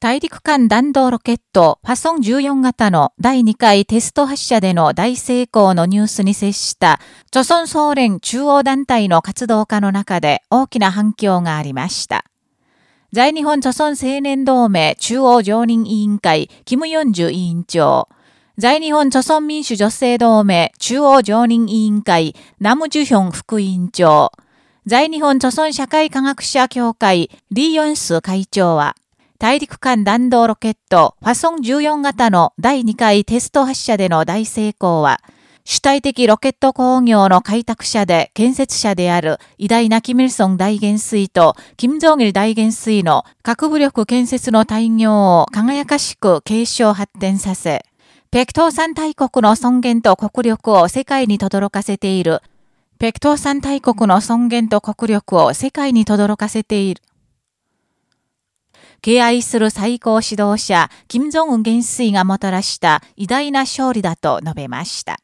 大陸間弾道ロケットファソン14型の第2回テスト発射での大成功のニュースに接した、著村総連中央団体の活動家の中で大きな反響がありました。在日本著村青年同盟中央常任委員会、キム・ヨンジュ委員長、在日本著村民主女性同盟中央常任委員会、ナム・ジュヒョン副委員長、在日本著村社会科学者協会、リー・ヨンス会長は、大陸間弾道ロケットファソン14型の第2回テスト発射での大成功は、主体的ロケット工業の開拓者で建設者である偉大なキミルソン大元帥とキム・ジョギル大元帥の核武力建設の大業を輝かしく継承発展させ、ペクトー山大国の尊厳と国力を世界に轟かせている。ペクトー山大国の尊厳と国力を世界に轟かせている。敬愛する最高指導者、金正恩元帥がもたらした偉大な勝利だと述べました。